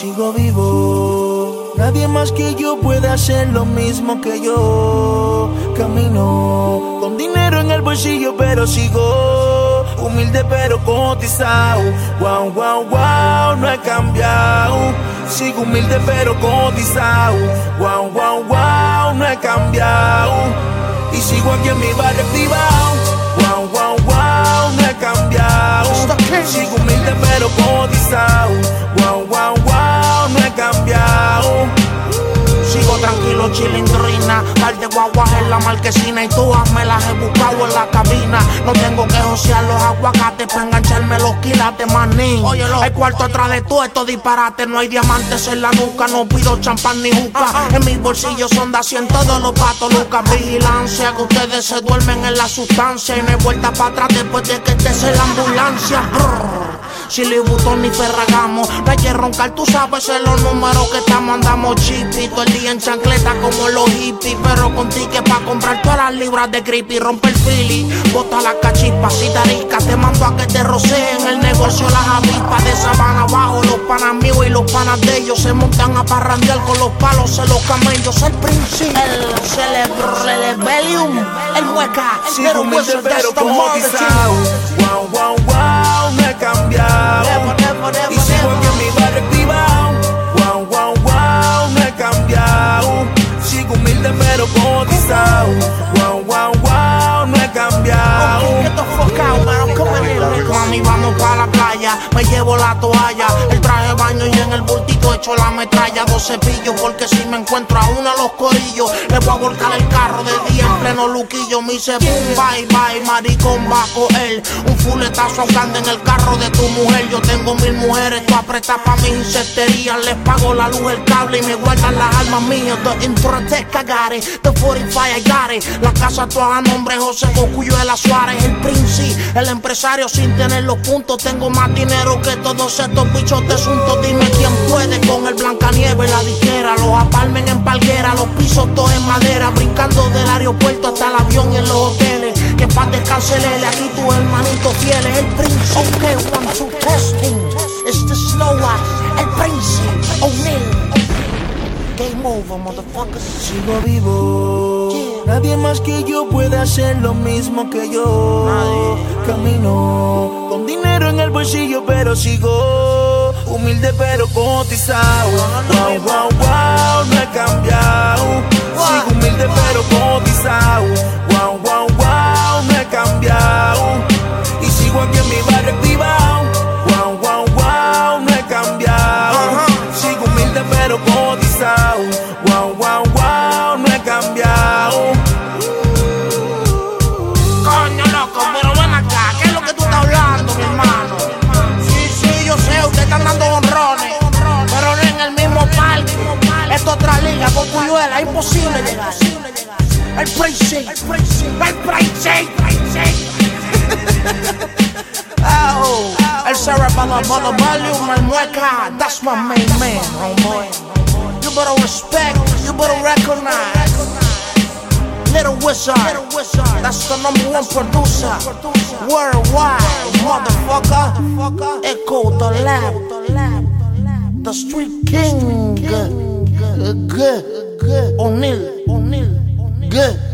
Sigo vivo, nadie más que yo puede hacer lo mismo que yo. Camino con dinero en el bolsillo, pero sigo humilde pero cotizado. Wow, wow, wow, no he cambiado. Sigo humilde pero cotizado. Wow, wow, wow, no he cambiado. Y sigo aquí en mi barrio activado. Sigo humilde pero cotizado. Wow, wow, wow, no he cambiado. Sigo tranquilo, chilindrina. De guaguas en la marquesina y tú me las he buscado en la cabina. No tengo que josear los aguacates para engancharme los quilates, manín. Óyelo, hay cuarto atrás de todo esto disparate. No hay diamantes en la nuca, no pido champán ni juca. En mis bolsillos son de asiento todos los patos, Lucas. Vigilancia, que ustedes se duermen en la sustancia. Y no hay vuelta para atrás después de que estés en la ambulancia. Brr. Louis Vuitton ni Ferragamo. No hay que roncar, tú sabes en los números que estamos Andamos chippy, todo el día en chancleta como los hippies. Pero con ticket pa' comprar todas las libras de creepy Rompe el fili, bota la cachipa Si te rica, te mando a que te roceen. El negocio las avispas de sabana abajo Los panas míos y los panas de ellos Se montan a parrandear con los palos en los camellos. El príncipe, el celebro, rebelium El mueca, el little humilde wizard, that's Me llevo la toalla, y en el bultito echo la metralla. Dos cepillos, porque si me encuentro a uno a los corillos, le voy a volcar el carro de día en pleno luquillo. Me hice boom, bye, bye, maricón a coger. Un fuletazo grande en el carro de tu mujer. Yo tengo mil mujeres, tú apretas pa' mis insecterías. Les pago la luz, el cable y me guardan las armas mías. The Introtec, I got it. The 45, I got it. La casa toda a nombre José Cocuyo de la Suárez. El Princi, el empresario sin tener los puntos. Tengo más dinero que todos estos bichos de asuntos. Dime quién puede con el Blancanieve y la dijera. Los aparmen en palguera, los pisos todos en madera. Brincando del aeropuerto hasta el avión y en los hoteles. Que paz descanse Lele, aquí tu hermanito fiel es el Princi. Ok, one, two, testing. It's the slow el Princi, O'Neal. Game over, motherfuckers. Sigo vivo. Yeah. Nadie más que yo puede hacer lo mismo que yo. Nadie. Camino con dinero en el bolsillo, pero sigo humilde pero cotizado. Wow, wow, wow, no he cambiado. Sigo humilde pero cotizado. Wow, wow, wow, no he cambiado. Y sigo aquí en mi barrio activado. Wow, wow, wow, no he cambiado. Sigo humilde pero cotizado. Liga, con Cuyuela, imposible llegar. El Prince, el Prince, el Prince. Oh, el cerebral bottle volume, el mueca, that's my main man, homeboy. You better respect, you better recognize. Little Wizard, that's the number one producer worldwide, motherfucker. Echo the lab, the street king, on est, on est, on est.